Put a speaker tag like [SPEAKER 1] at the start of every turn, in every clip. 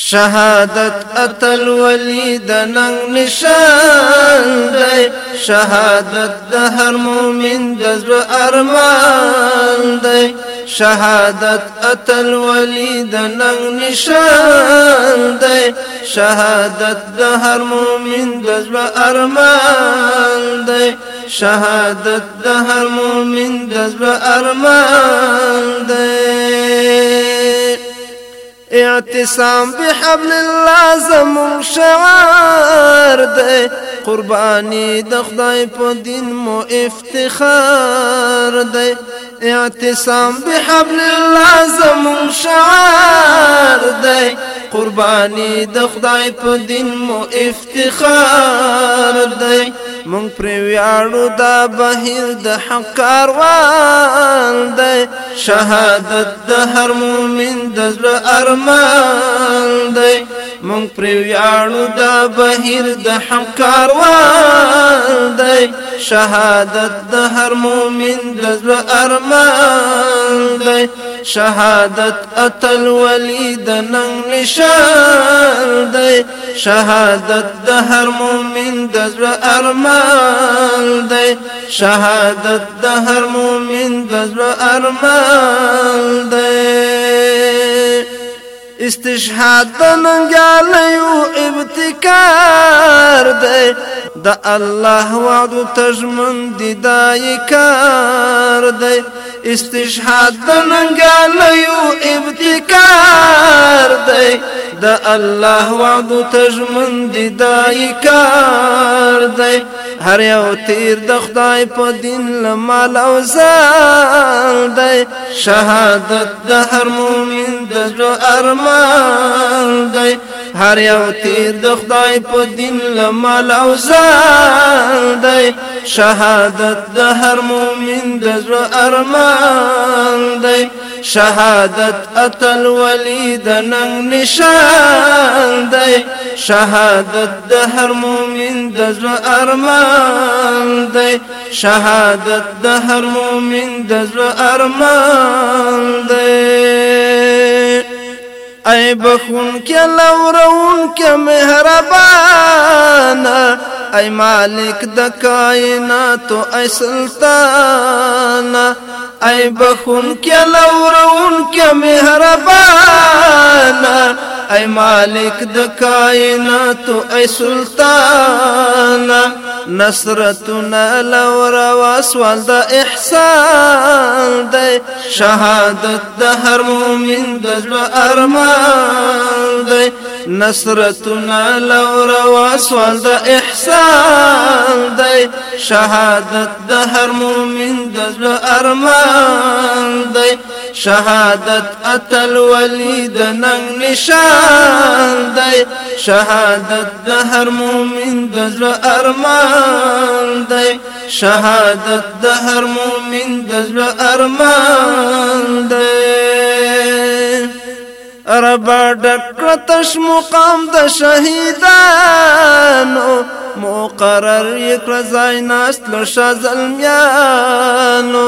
[SPEAKER 1] شهادت اتل ولی د ننګ نشان دی شهادت د هر مؤمن د زړه ارمان دی شهادت اتل ولی د ننګ نشان دی شهادت د هر مؤمن د زړه ارمان دی شهادت د هر مؤمن د زړه ارمان اعتصام بحبل الله زمون شعار ده قربانی د خدای په دین مو افتخار ده اعتصام بحبل الله زمون شعار ده قربانی د خدای په دین مو افتخار ده مونږ پر ویاړو دا بهر د حق کاروان دی شهادت د هر مؤمن د زړه ارمان دی مونږ پر ویاړو دا بهر د حق کاروان دی شهادت د هر مؤمن د زړه ارمان دی شهادت اتل ولی نن نشال نشان دی شهادت د هر مؤمن د زړه ارمان دی شهادت د هر مؤمن د زړه ارمان دی استشهاد د ننګالیو ابتکار دی د الله وعدو تجمن دی دای کار دی استشهاد د ننګالیو ابتکار دی د الله وعدو تجمن دی دای کار دی هر یو تیر د خدای په دین لمال او زال دی شهادت د هر مؤمن د ارمان دی هر یو تیر د خدای په دین لمال او ځان دی شهادت د هر مؤمن د زړه ارمان دی شهادت اتل ولی د ننګ نشان دی شهادت د هر مؤمن د زړه ارمان دی شهادت د هر مؤمن د زړه ارمان دی ای بخون کې لورون کې مهربان ای مالک د کائنات ای سلطان ای بخون کې لورون کې مهربان اے مالک د کائنات اے سلطان نصرتنا لو رواس وال د احسان د شهادت د هر مومن د ارمان د نصرتنا لو رواس وال د احسان د شهادت د هر مومن د ارمان د شهادت اتل ولی نن نشان دای شهادت د هر مؤمن د زړه ارمان دای شهادت د هر مؤمن د زړه ارمان دای رب ډکړه مقام د شهیدانو مقرر یک رضای ناست لشه ظلمیانو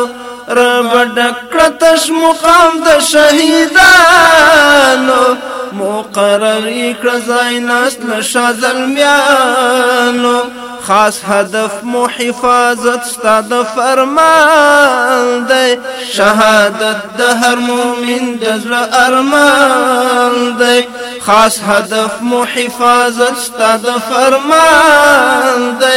[SPEAKER 1] رب ډکړتش مقام د شهیدانو مقرر کړ زایناس له شازلمیانو خاص هدف مو حفاظت ستاد فرمان دی شهادت د هر مؤمن د زړه ارمان دی خاص هدف مو حفاظت ستاد فرمان دی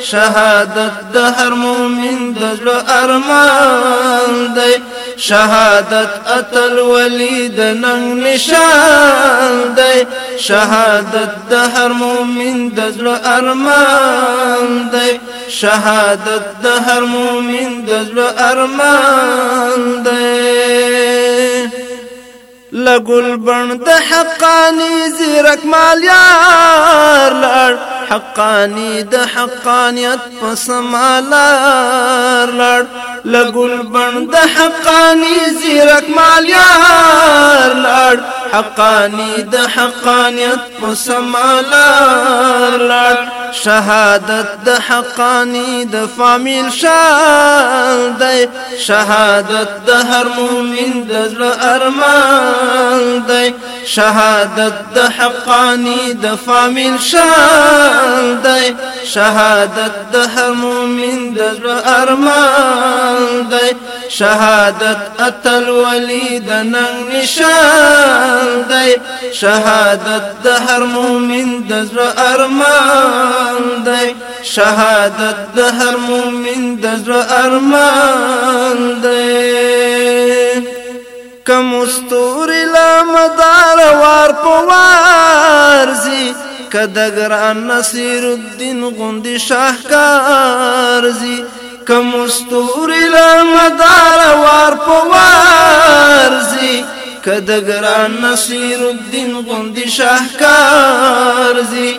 [SPEAKER 1] شهادت دهر مؤمن د ارمان دي شهادت اتل وليد نن نشان دي شهادت دهر مؤمن د ارمان دي شهادت دهر مؤمن د ارمان دي لقل بند حقاني زيرك زیرک مالیار حقانی د حقانیت پسمالا لړ لګل بند حقانی زیرک مالیار لړ حقانی د حقانیت پسمالا لړ شهادت د حقانی د فامیل شان دی شهادت د هر مؤمن د ارمان دی شهادت د حقانی د فامیل شان دای شهادت د هر مومن د ارمان دای شهادت اتل ولی د نشان دای شهادت د هر مومن د ارمان دای شهادت د هر مومن د ارمان دای کم استور لا مدار وار پوارزي کدګران نصیر الدین غوندي شاهکارزي کم استور لا مدار وار پوارزي کدګران نصیر الدین غوندي شاهکارزي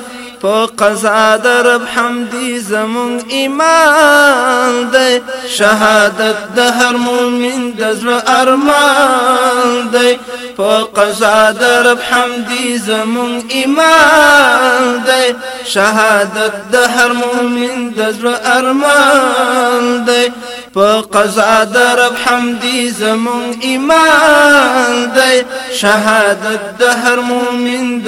[SPEAKER 1] په قضا د رب حمدي زمون ایمان دی شهادت د هر مؤمن د زړه ارمان دی په قضا د رب حمدي زمون ایمان دی شهادت د هر مؤمن د زړه ارمان دی په درب حمدي زمون إيمان دی شهادة دهر مؤمن د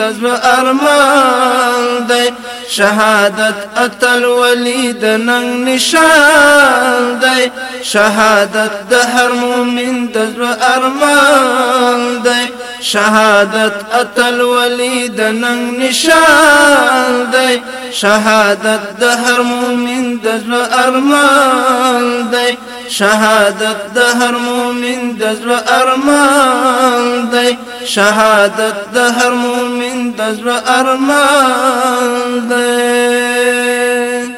[SPEAKER 1] ارمان دی شهادة اتل وليد نن نشان دی شهادة دهر مؤمن د ارمان دی شهادت اتل ولی د نشان دی شهادت دهر مؤمن دجل ارمان دی شهادت دهر مؤمن دجل ارمان دی شهادت دهر مؤمن دجل ارمان دی